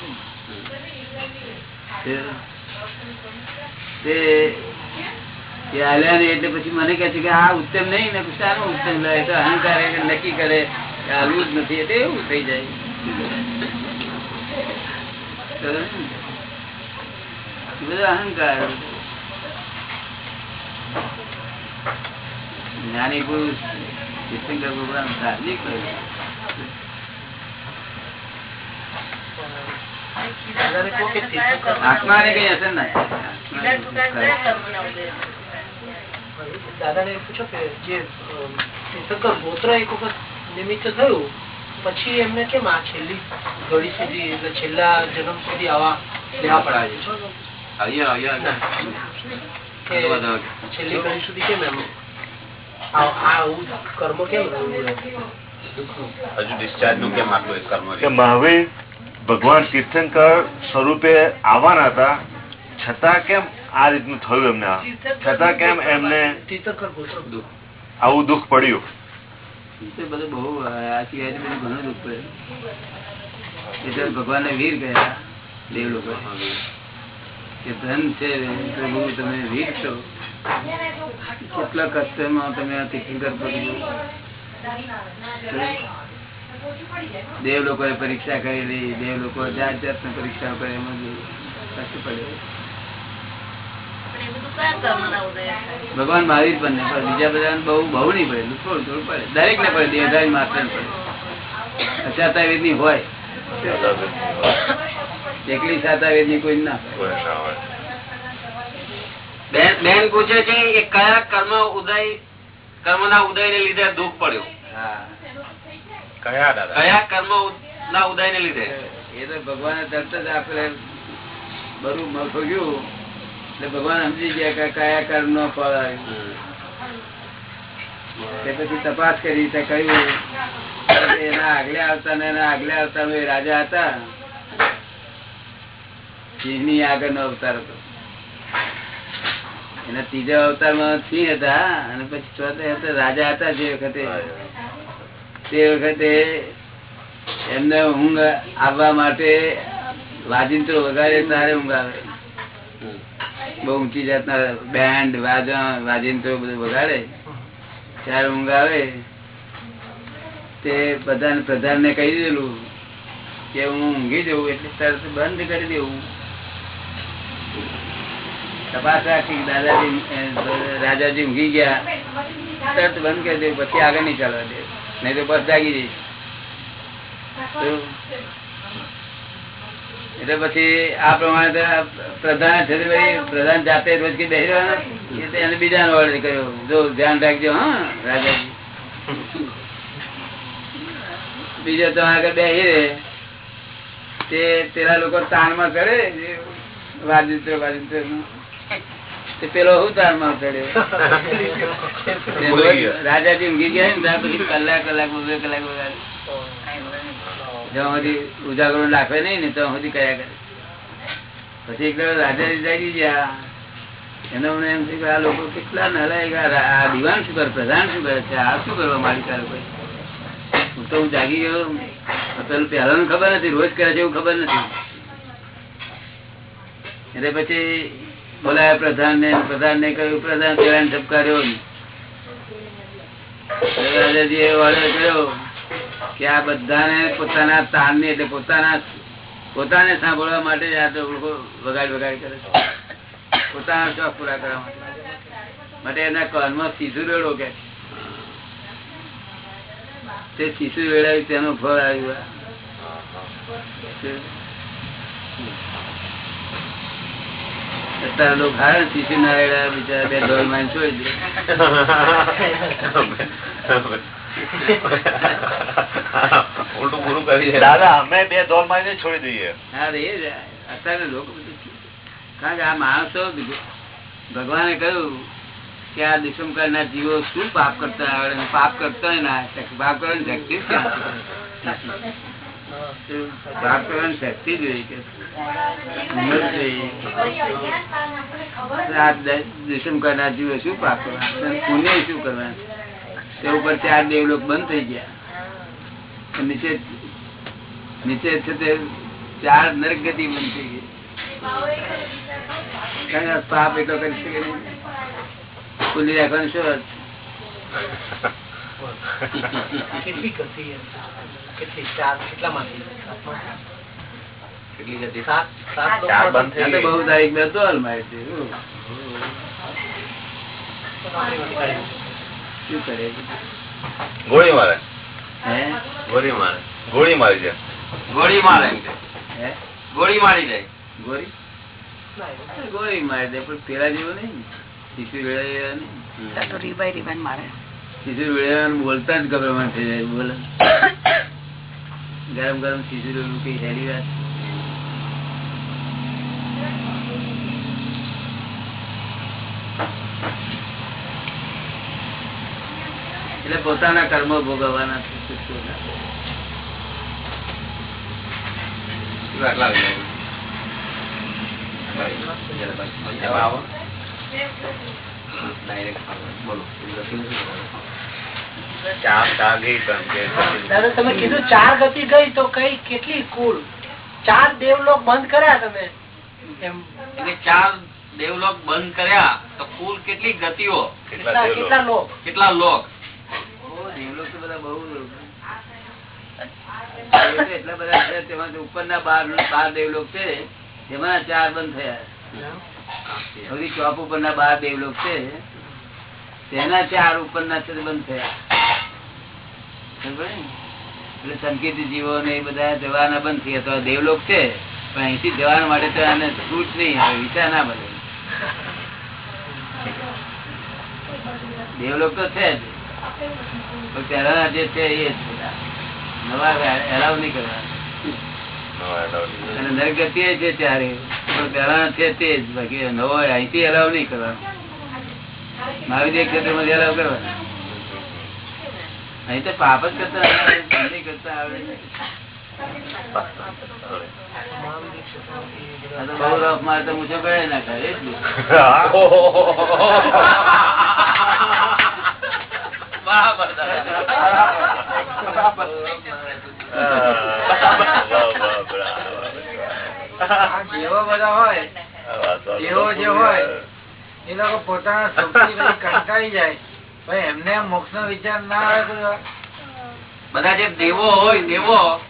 એટલે પછી મને કહે છે કે આ ઉત્તમ નહીં ને શાનું ઉત્તમ લે. તો અહંકાર નક્કી કરે. કે હાલવું જ નથી. એટલે એવું થઈ જાય. બધો અહંકાર જ્ઞાની પુરુષ તીર્થંકર ભગવાન ધાર્મિક આત્મા આત્માને કઈ અસર ના? દાદાને પૂછો કે જે તીર્થંકર ગોત્ર એક વખત નિમિત્ત થયું પછી એમને કેમ આ છેલ્લી ઘડી સુધી એટલે છેલ્લા જન્મ સુધી આવા લેવા પડાવે છે? છેલ્લી ઘડી સુધી કેમ એમ? આવું કર્મ કેમ. હજુ ડિસ્ચાર્જનું કેમ આટલું કર્મ કે મહાવીર ભગવાન તીર્થંકર સ્વરૂપે આવવાના હતા છતાં કેમ આ રીતનું થયું એમને? છતાં કેમ એમને આવું દુઃખ પડ્યું? તો બધું વીર ગયા દેવ લોકો. કે ધન છે પ્રભુ તમે વીર છો. કેટલા કષ્ટમાં તમે આ તીર્થંકર પ્રભુ દેવ લોકોએ પરીક્ષા કરેલી, દેવ લોકો જાત જાતની પરીક્ષા કરે, એમાં કષ્ટ પડે પણ એ બધું કયા કર્મના ઉદય છે? ભગવાન મહાવીર પણ ને બીજા બધા બહુ બહુ નહીં પડે થોડું થોડું પડે. દરેક ને પડે દેહધારી માત્ર ને પડે. અચાતાવેદની હોય. એકલી સાતાવેદની કોઈ ના. બેન પૂછે છે કે કયા કર્મ ઉદય કર્મના ઉદય ને લીધે દુઃખ પડ્યું? હા. કયા કયા કર્મ ના ઉદય ને લીધે? એ તો ભગવાને તરત જ આપડે બધું મફગ્યું ભગવાન સમજી ગયા કયા કર્મ નો ફળ આવ્યું પછી તપાસ કરી એના આગલે આવતા ને એના આગલે આવતા એ રાજા હતા. સિંહની આગળનો અવતાર હતો. એના ત્રીજા અવતારમાં સિંહ હતા અને પછી ચોથે રાજા હતા જે વખતે. તે વખતે એમને ઊંઘ આવવા માટે વાજિંત્રો વગાડે તારે ઊંઘ આવે. બહુ ઊંચી જાતના બેન્ડ વાજા, વાજિંત્રો બધું વગાડે. ત્યારે ઊંઘ આવે. તે બધાને, પ્રધાનને કહી દીધેલું કે હું ઊંઘી જવું એટલે તરત બંધ કરી દેવું. તપાસ રાખી, દાદાજી રાજાજી ઊંઘી ગયા. તરત બંધ કરી દેવું, પછી આગળ નહીં ચાલવા દે નહીં તો બસ જાગી જઈશ. એટલે પછી આ પ્રમાણે પ્રધાન છે પ્રધાન જાતે રોજ કે બેસી રહેવાનો? એટલે એને બીજાનો ઓર્ડર કર્યો જો ધ્યાન રાખજો હા રાજાજી બીજો તો આગળ બેસી રહે. તે પેલા લોકો તાણમાં ચડે જે વાજિત્ર વાજિંત્ર તે પેલો હું તાણમાં ચડ્યો રાજાજી ઊંઘી ગયા ને પછી કલાક કલાક બે કલાક જ્યાં સુધી ઉજાગરો નહીં ને ત્યાં સુધી કયા કરે. પછી એક રાજા જાગી ગયા. એને મને એમ થયું કે આ લોકો કેટલા નલાયક આ દિવાન શું કરે? પ્રધાન શું કરે છે? આ શું કરવા મારી ચાલુ કોઈ હું તો હું જાગી ગયો. પેલું પહેલાનું ખબર નથી, રોજ કરે છે એવું ખબર નથી. એટલે પછી બોલાયા પ્રધાન ને પ્રધાન ને કહ્યું, પ્રધાન પેલા ઠપકાર્યો રાજાજી એ વાળો કર્યો. કે આ બધાને પોતાના તાણને એટલે પોતાના પોતાને સાંભળવા માટે જ આ વગાડ વગાડ કરે છે. પોતાના શોખ પૂરા કરવા માટે. માટે એના કર્મ સીધું રેડો કે. તે શિશુ વેળાવી તેનું ફળ આવ્યું. અત્યારે લોકો શિશુ ના રેડા બિચારા બે ઢોલમાં છોડી દે [laughs] ઉલટું પૂરું કરી દાદા અમે બે દોર મારીને છોડી દઈએ. હા રે એ જ. અત્યારે લોકો કારણ કે આ માણસો ભગવાને કહ્યું કે આ દુષ્મ કરનાર જીવો શું પાપ કરતા આવડે પાપ કરતા ના પાપ કરવાની શક્તિ? પાપ કરવાની શક્તિ જોઈએ કે. દુષ્મ કરનાર જીવો શું પાપ કરવાના પુણ્ય શું કરવાના તે ઉપર ચાર દેવલોક બંધ થઈ ગયા. નીચે નીચે છે તે ચાર નરક ગતિ બંધ થઈ ગઈ. પાપ એટલો કરી શકે ખુલ્લી રાખવાનું શું અર્થ? કેટલી ગતિ કેટલી ચાર? કેટલી ગતિ? સાત? સાત ચાર લોકમાં બંધ થઈ આ તો બહુ તારીખ મેં તો છે. શું કરે ગોળી મારે. હે? ગોળી મારે. ગોળી મારી છે ગોળી મારે. હે? ગોળી મારી જાય ગોળી? ગોળી મારી દે? પણ પેલા જેવું નહીં શિશુ વેળા નહીં? તો રીબાઈ રીબાઈ મારે. શિશુ વેળા બોલતા જ ગભરામણ થઈ જાય બોલે. ગરમ ગરમ શિશુ કઈ વાત. એટલે પોતાના કર્મો ભોગવવાના તમે કીધું ચાર ગતિ ગઈ તો કઈ કેટલી કુલ ચાર દેવલોક બંધ કર્યા તમે? એમ. એટલે ચાર દેવલોક બંધ કર્યા તો કુલ કેટલી ગતિઓ? કેટલા કેટલા લોક? કેટલા લોક બહુ દેવલોક તો બધા બહુ દેવલોક એટલા બધા છે તેમાં ઉપરના બાર બાર દેવલોક છે તેમાં ચાર બંધ થયા સૌથી ચોપ ઉપરના બાર દેવલોક છે, તેના ચાર ઉપરના છે બંધ થયા એટલે સંકેત જીવો ને એ બધા જવાના બંધ થયા. તો દેવલોક છે, પણ અહીંથી જવા માટે તો આને છૂટ નહીં આવે, વિચાર ના મળે દેવલોક તો છે જ. પણ પહેલાના જે છે એ જ બધા નવા એલાવ નહીં કરવા. અને નરક ગતિ છે ત્યારે. પણ પહેલાના છે તે જ. બાકી નવો અહીંથી એલાવ નહીં કરવાનો મહાવિદ્ય ક્ષેત્રમાં એલાવ કરવાનો અહીં તો પાપ જ કરતા કરતા નહીં. આ તો બહુ રફ મારે તો મૂછો કરે ના કરે એટલું બરાબર જેવો બધા હોય જેવો જે હોય એ લોકો પોતાના પછી કંટાળી જાય ભાઈ એમને મોક્ષ નો વિચાર ના આવે બધા જે દેવો હોય, દેવો,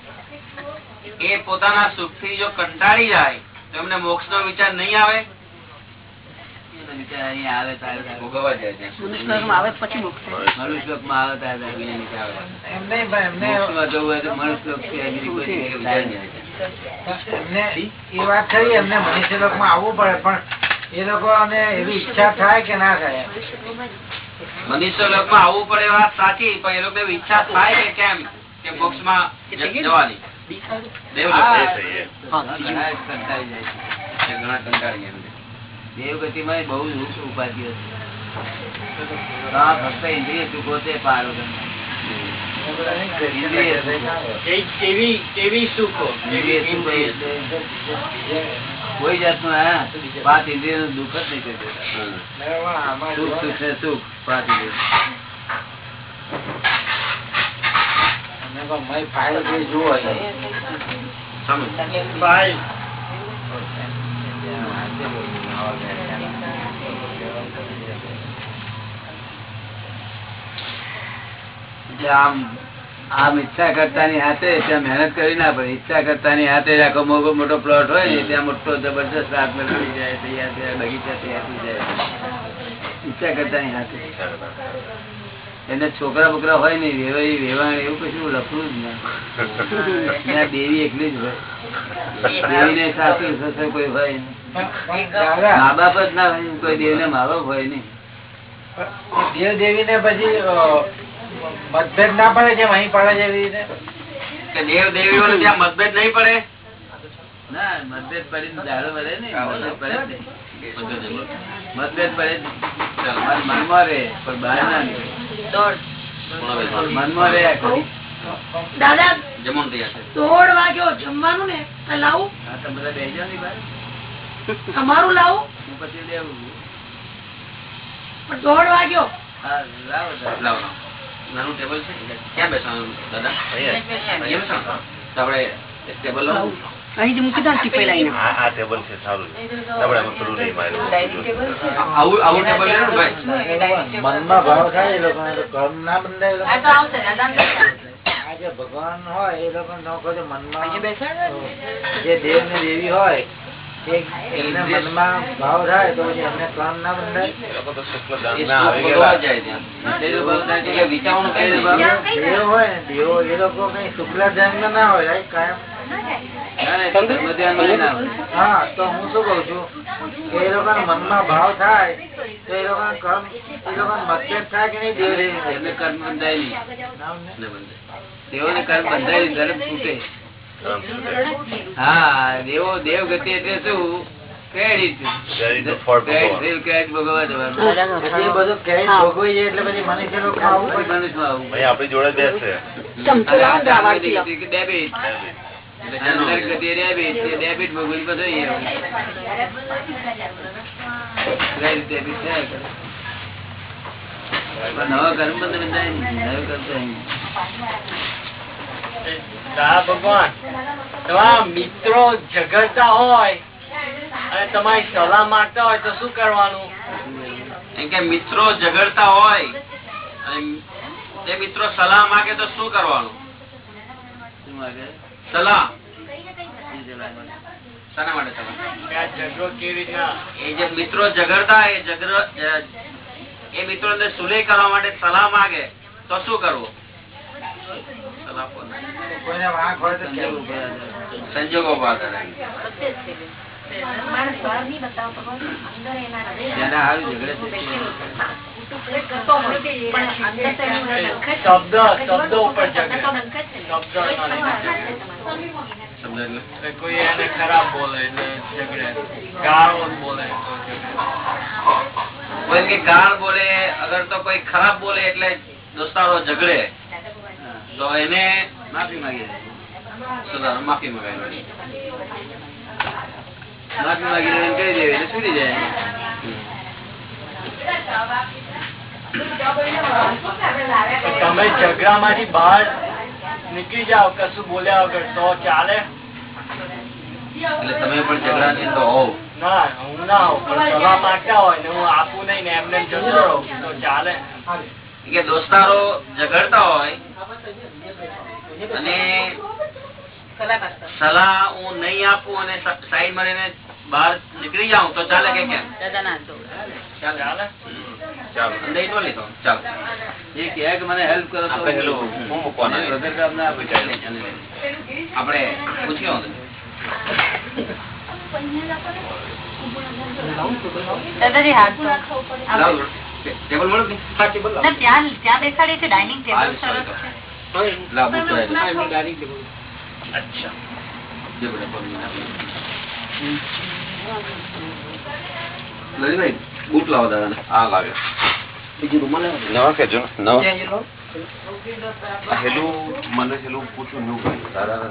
એ પોતાના સુખથી જો કંટાળી જાય, તો એમને મોક્ષ નો વિચાર નહીં આવે? એ અહીંયા આવે તારે ભોગવવા જાય છે મનુષ્યલોકમાં આવે પછી મોક્ષ થાય. મનુષ્યલોકમાં આવે તારે તારે નીચે આવે. એમ નહીં ભાઈ એમને મોક્ષમાં જવું હોય તો મનુષ્યલોક છે, બીજી કોઈ જાય નહીં. એ વાત ખરી એમને મનુષ્ય લોકમાં આવવું પડે પણ એ લોકો એવી ઈચ્છા થાય કે ના થાય મનુષ્ય લોકમાં આવવું પડે એ વાત સાચી પણ એ લોકો ઈચ્છા થાય કે કેમ કે મોક્ષમાં જવાની થઈએ. ઘણા કંટાળી જાય દેવગતિમાં બહુ જ ઉપાધિઓ છે. ફક્ત ઇન્દ્રિય સુખો? છે પારો કોઈ જાતનું હા પાંચ ઇન્દ્રિયનું દુઃખ જ નહીં સુખ સુખ ને સુખ પાંચ ઇન્દ્રિય. ફાઇલ. જે જુઓ એટલે આમ ઈચ્છા કરતા ની હાથે ત્યાં મહેનત કરી ના પડે. ઈચ્છા કરતા ની હાથે આખો મોટો મોટો પ્લોટ હોય ને ત્યાં મોટો જબરદસ્ત હાથ થઈ જાય તૈયાર થયા બગીચા તૈયાર થઈ જાય. ઈચ્છા કરતા ની હાથે. એને છોકરા બોકરા હોય ને વેવાઈ વેવાણ એવું કશું લખવું જ ના. [laughs] ત્યાં દેવી એકલી જ હોય. દેવી ને સાસુ સસર કોઈ હોય નહીં. મા બાપ જ ના હોય કોઈ દેવ ને મા બાપ હોય નઈ દેવ દેવી ને પછી મતભેદ ના પડે જેમ અહીં પડે કે દેવ દેવીઓ ત્યાં મતભેદ નહીં પડે? ના મતભેદ ને પડે મતભેદ પડે મનમાં રે પણ બહાર ના નીકળે. મનમાં રે કરી. દાદા જમણ તૈયાર છે. દોઢ વાગ્યો જમવાનું ને? લાવું. આ તમે બધા બેસી જાઓ ને બહાર. [laughs] તમારું લાવું? હું પછી લેવું. પણ દોઢ વાગ્યો. લાવો લાવો લાવો. નાનું ટેબલ છે ક્યાં બેસવાનું દાદા? અહીંયા બેસવાનું. તો આપણે એક ટેબલ લાવો. અહીં મૂકી દો ટીપે લઈને આ ટેબલ છે સારું છે. પેલું નહીં માર્યું. આવું આવું ટેબલ લેવું ને ભાઈ? મનમાં ભાવ થાય એ લોકો કર્મ ના બંધાય એ જે ભગવાન હોય એ લોકો નો કહો તો મનમાં જે દેવ ને દેવી હોય ભાવ થાય તો એમને ના બંધાય. લોકો કઈ શુક્લ ધ્યાન ના હોય કાયમ. હા તો હું શું કઉ છું? કે એ લોકો મનમાં ભાવ થાય તો એ લોકો કર્મ એ લોકો મતભેદ થાય કે નહીં? દેવ દેવી કર્મ બંધાય નહીં. ને બંધ. કર્મ બંધાય નહીં ધર્મ છૂટે હા દેવો દેવ ગતિ એટલે શું? ક્રેડિટ ક્રેડિટ ક્રેડિટ ભોગવવા જવાનું. એટલે એ બધું ક્યાંય ભોગવાઈ જાય એટલે પછી મનુષ્ય લોકો આવું પછી પડે. મનુષ્યમાં આવવું. અહીં આપણી જોડે બેસે. ડેબિટ. એટલે અંદર ગતિ ડેબિટ. ડેબિટ ભોગવવી બધું ડેબિટ પણ નવા કર્મ બંધ નવા કર્મ તો અહીં. દાદા ભગવાન. તમારા મિત્રો ઝઘડતા હોય અને તમારી સલાહ માંગતા હોય તો શું કરવાનું? કે મિત્રો ઝઘડતા હોય અને તે મિત્રો સલાહ માંગે તો શું કરવાનું? સલાહ. શાના માટે ઝઘડો કેવી રીતના? એ જે મિત્રો ઝઘડતા એ ઝઘડો એ મિત્રો ને સુલેહ કરવા માટે સલાહ માંગે તો શું કરવું? સંજોગ કોઈ એને ખરાબ બોલે એટલે ઝઘડે ગાળો બોલે તો ઝઘડે કોઈ કે ગાળ બોલે અગર તો કોઈ ખરાબ બોલે એટલે દોસ્તારો ઝઘડે. તો એને માફી માંગી. માફી મગાવી માફી માંગી કરી દેવી એટલે છૂટી જાય. તમે ઝઘડા માંથી બહાર નીકળી જાઓ કશું બોલ્યા વગર તો ચાલે? એટલે તમે પણ ઝઘડા ની તો હોવ. ના હું ના હોઉં પણ સલાહ માંગતા હોય ને હું આપું નહીં ને એમને એમ જતો રહું તો ચાલે. કે દોસ્તારો ઝઘડતા હોય અને સલાહ હું નહીં આપું અને સાઈડમાં રહીને બહાર નીકળી જાઉં તો ચાલે કે કેમ? ચાલે ચાલો? નહીં તો. લીધો ચાલો. એ કહે કે મને હેલ્પ કરો તો આપણે પેલું હું મૂકવાના મને વગર કામ ના આપે. આપણે પૂછ્યું દાદાજી હાથ ટેબલ મળ્યું કે? ના, ત્યાં ત્યાં બેસાડીએ છીએ ડાઇનિંગ ટેબલ સરસ છે. લાવો, બૂટ અચ્છા. લાવો દાદા હા લાવ્યો. બીજી રૂમાલ લાવો. નવા કેજો નવા? હેલું મને હેલું પૂછું નું ભાઈ. દાદાને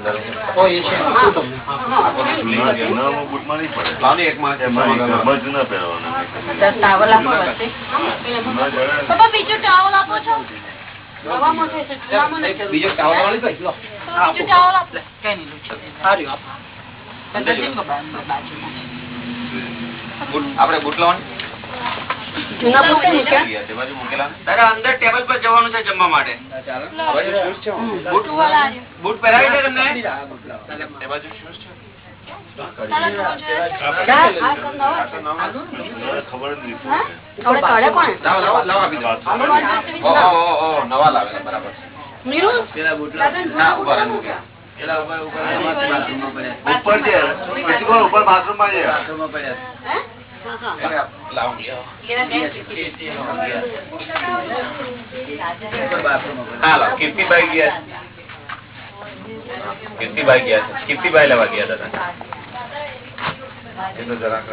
જૂના જૂનામાં બૂટમાં નહીં પડે લાવની એક માં એમાં એ ઘરમાં જૂના. પહેરવાના. જૂના જરા પપ્પા બીજું ટાવલ આપો વાળી ભાઈ લો. બીજું ટાવલ આપો. દાદાજી નો બા- બાજુમાં. આપણે બૂટ લાવવાની? મૂક્યા. લાવો લાવો લાવો નવા લાવેલા બરાબર. પેલા બૂટ ના ઊભા રહે મૂકે. ઉપર ઉપર બાથરૂમમાં ઉપર છે પછી ઉપર બાથરૂમમાં છે બાથરૂમમાં પડ્યા એને લાવો ઉપર બાથરૂમમાં પડ્યા હા લાવ કીર્તિભાઈ ગયા કીર્તિભાઈ ગયા કીર્તિભાઈ લેવા ગયા દાદા એ જરાક.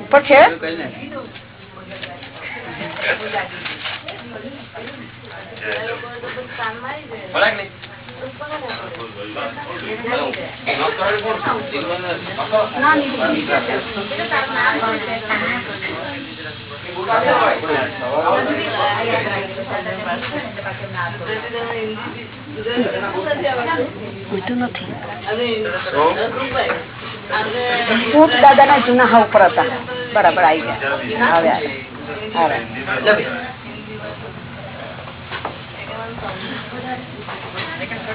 ઉપર છે? એવું નહીં? બોલાય કે નહીં? જૂના હા ઉપર હતા બરાબર આવી ગયા હવે આવ્યા.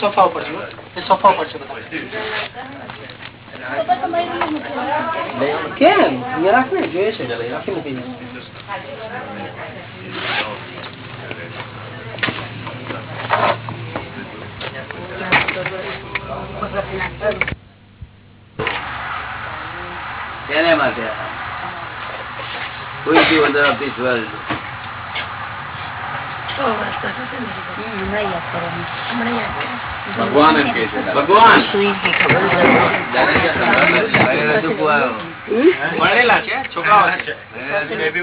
સોફા ઉપર છે. એ સોફા ઉપર છે કેમ? રાખ ને જોઈએ છે. રાખી મૂકી. તેને માટે. કોઈ બી વંદર ઓફ ધીસ વર્લ્ડ ભગવાન એમ કે છે. ભગવાન! ભણેલા છે છોકરાઓ છે.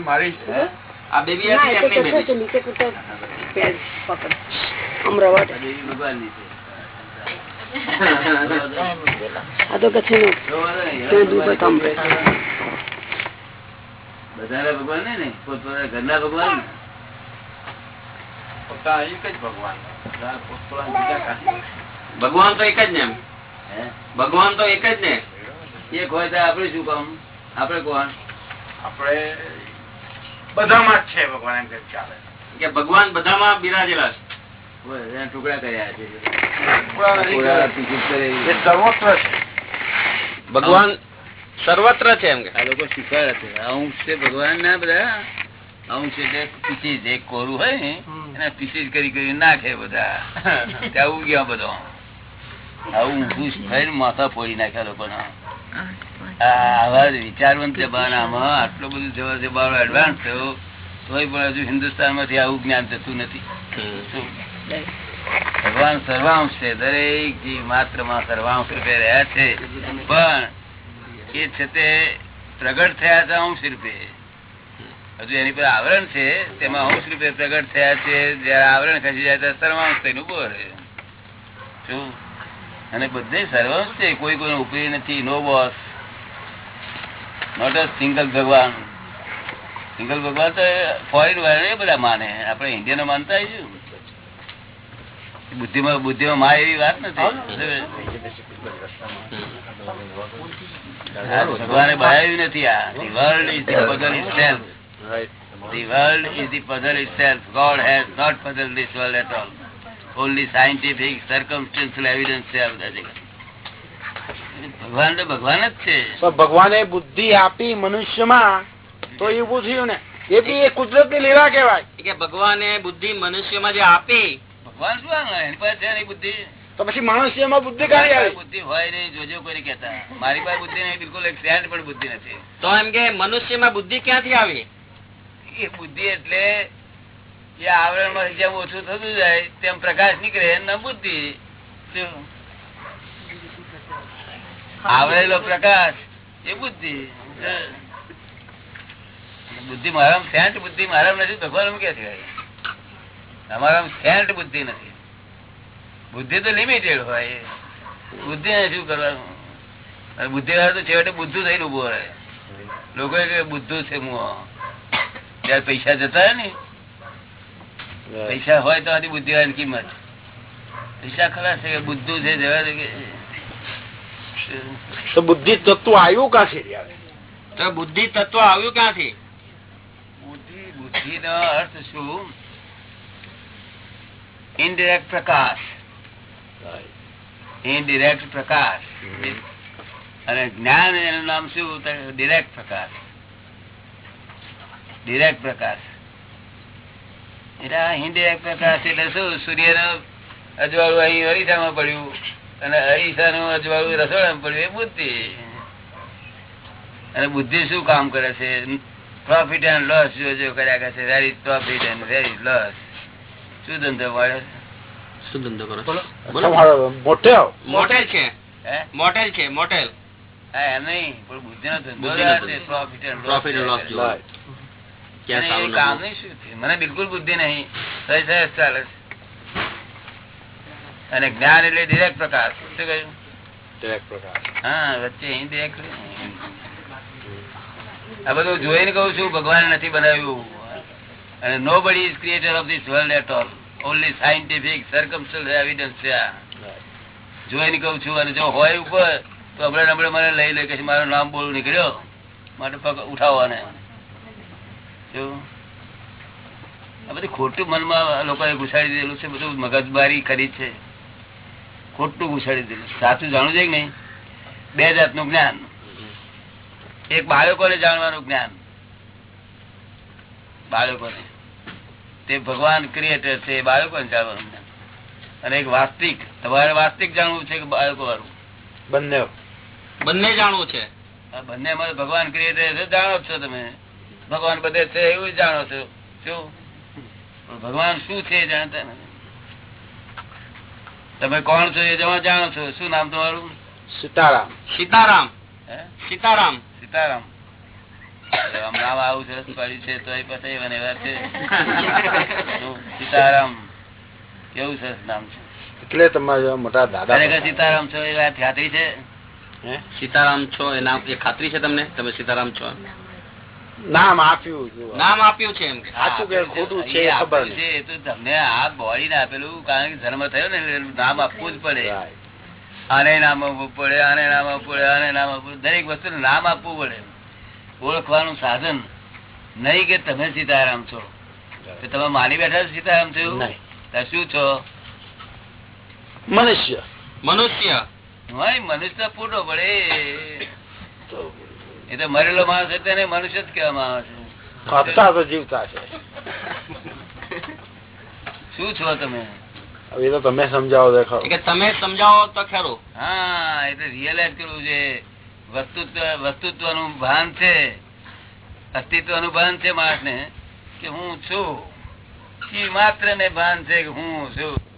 મારી આ બેબી હતી એમની બેબી છે આ તો કચ્છ ને ત્યાં દુબઈ કામ બધાના ભગવાન ને ને પોતપોતાના ઘરના ભગવાન ભગવાન. તો એક જ ને એમ? ભગવાન તો એક જ ને? એક હોય તો આપણે શું કામ? આપડે કોણ? આપડે બધામાં જ છે ભગવાન એમ કે ચાલે. કે ભગવાન બધામાં બિરાજેલા છે. ટુકડા કર્યા છે. સર્વત્ર છે. ભગવાન સર્વત્ર છે એમ કે. આ લોકો શીખવાડે છે. અંશ છે ભગવાન ના બધા અંશ એટલે પીસીસ એક કોરું હોય ને એના પીસીસ કરી કરી નાખે બધા. ત્યાં ઉગ્યા બધો. આવું ઊંધું થઈને માથા ફોડી નાખ્યા લોકોના. આવા વિચારવંત જમાનામાં આટલું બધું જવા જવાનો એડવાન્સ થયો તોય પણ હજુ હિન્દુસ્તાનમાંથી આવું જ્ઞાન થતું નથી. શું? ભગવાન સર્વાંશ છે દરેક જીવ માત્રમાં સર્વાંશ રૂપે રહ્યા છે. પણ એ છે પ્રગટ થયા છે અંશ રૂપે. હજુ એની પર આવરણ છે, તેમાં અંશ રૂપે પ્રગટ થયા છે. જયારે આવરણ ખસી જાય ત્યારે સર્વાંશ થઈને ઊભો રહે. શું અને બધે સર્વાંશ છે, કોઈ કોઈ ઉપરી નથી, no boss. Not a single ભગવાન. સિંગલ ભગવાન તો ફોરેન વાળા બધા માને. આપણે ઇન્ડિયનો માનતા આવીશું. બુદ્ધિમાં બુદ્ધિમાં માં એવી વાત નથી ભગવાને બનાવ્યું નથી આ The world is the puzzle itself. The world is the puzzle itself. God has not puzzled this world at all. Only scientific, circumstantial evidence છે આ બધા. ભગવાન તો ભગવાન જ છે ભગવાને બુદ્ધિ આપી મનુષ્યમાં તો એ ઉભું થયું ને એ બી એ કુદરતની લીલા કેવાય કે ભગવાને બુદ્ધિ મનુષ્યમાં જે આપી ભગવાન શું આમ એની પાસે છે નહીં બુદ્ધિ? તો પછી માણસિયામાં બુદ્ધિ કાઢી આવે? બુદ્ધિ હોય નહીં જોજો કોઈ કેતા મારી પાસે બુદ્ધિ નહીં બિલકુલ એક સેન્ટ પણ બુદ્ધિ નથી. તો એમ કે મનુષ્યમાં બુદ્ધિ ક્યાંથી આવી? એ બુદ્ધિ એટલે એ આવરણમાં જેમ ઓછું થતું જાય તેમ પ્રકાશ નીકળે ન બુદ્ધિ. આવડેલો આવરેલો પ્રકાશ એ બુદ્ધિ. બુદ્ધિ મારા સેન્ટ બુદ્ધિ મારા નથી ભગવાન કે છે. સેન્ટ બુદ્ધિ નથી. બુદ્ધિ તો લિમિટેડ હોય. બુદ્ધિ ને શું કરવાનું? બુદ્ધિ વાળા તો છેવટે બુદ્ધું થઈને ઊભો રહે. લોકો બુદ્ધું છે મુ ત્યારે પૈસા જતા ને પૈસા હોય તો આની બુદ્ધિ વાળાની કિંમત. પૈસા ખલાસ છે કે બુદ્ધુ છે જવા દે તો બુદ્ધિ તત્વ આવ્યું ક્યાંથી? તો બુદ્ધિ તત્વ આવ્યું ક્યાંથી? બુદ્ધિ બુદ્ધિ નો અર્થ શું? ઇનડિરેક્ટ પ્રકાશ ઇનડિરેક્ટ પ્રકાશ અને જ્ઞાન એનું નામ શું? ડિરેક્ટ પ્રકાશ ડિરેક્ટ પ્રકાશ એટલે ઇનડિરેક્ટ પ્રકાશ એટલે શું? સૂર્ય અજવાળું અહીં અરીસામાં પડ્યું. અને અરીસાનું અજવાળું રસોડામાં પડ્યું. એ બુદ્ધિ. અને બુદ્ધિ શું કામ કરે છે? પ્રોફિટ એન્ડ લોસ જો જો કર્યા કરે છે. Very profit and very loss શું ધંધો મળે શું ધંધો કરો બોલો. બોલો. મોટેલ મોટેલ છે. મોટેલ છે મોટેલ. એમ નહીં પણ બુદ્ધિનો ધંધો ધંધો. profit and loss Profit and loss છે. જોવો. ક્યાં એને સારું એ કામ નહીં શું છે? મને બિલકુલ બુદ્ધિ નહીં. સહજ ચાલે અને જ્ઞાન એટલે ડિરેક્ટ પ્રકાશ. શું કહ્યું? હા વચ્ચે અહીં direct આ બધું જોઈને કહું છું ભગવાન નથી બનાવ્યું. અને nobody is creator of this world at all only scientific circumstance evidence છે જોઈને કહું છું, અને જો હોય ઉપર, તો હમણાં હમણાં મને લઈ લે, કે મારું નામ બોલું નીકળ્યો. માટે પગ ઉઠાવવાને. આ બધું ખોટું મનમાં લોકોએ ઘુસાડી દીધેલું છે, બધું મગજબારી કરી છે. ખોટું ઘુસાડી દીધેલું સાચું જાણવું છે કે નહીં? બે જાતનું જ્ઞાન. એક બાળકોને જાણવાનું જ્ઞાન. બાળકોને. તે ભગવાન ક્રિએટર છે એ બાળકોને જાણવાનું અને એક વાસ્તવિક તમારે વાસ્તવિક જાણવું છે કે બાળકો વાળું બંને. બંને જાણવું છે. આ બંને ભગવાન ક્રિએટર છે જાણો છો તમે. ભગવાન બધે છે એવું જાણો છો. શું? ભગવાન શું છે જાણતા નથી. તમે કોણ છો એ જવા જાણો છો. શું નામ તમારું? સીતારામ. સીતારામ. હે? સીતારામ. સીતારામ. નામ આવું સરસ પડ્યું છે તો એ પછી એવા એવા છે. [laughs] સીતારામ. કેવું સરસ નામ છે? એટલે તમારા મોટા ખરેખર સીતારામ છો એ વાત ખાતરી છે? સીતારામ છો એ નામ એ ખાતરી છે તમને? તમે સીતારામ છો? નામ આપ્યું નામ આપ્યું છે એમ કે. સાચું કે ખોટું છે ખબર આપેલું છે તો તમને આ બોડી ને આપેલું કારણ કે જન્મ થયો ને નામ આપવું જ પડે. આને નામ આપવું પડે આને નામ આપવું પડે આને નામ આપવું દરેક વસ્તુ નામ આપવું પડે. ઓળખવાનું સાધન નહીં કે તમે સીતારામ છો. તો તમે માની બેઠા છો સીતારામ છો. તો શું છો? મનુષ્ય. મનુષ્ય. મનુષ્ય પૂરો પડે. એ તો મરેલો માણસ હોય તેને મનુષ્ય જ કહેવામાં આવે છે. જીવતા છે શું છો તમે? હવે એ તો તમે સમજાવો દેખાવ કે તમે સમજાવો તો ખરું. હા એટલે રિયલાઈઝ કરવું છે. વસ્તુત્વનું ભાન છે અસ્તિત્વનું ભાન છે માણસ કે હું છું. માત્ર ને ભાન છે કે હું છું.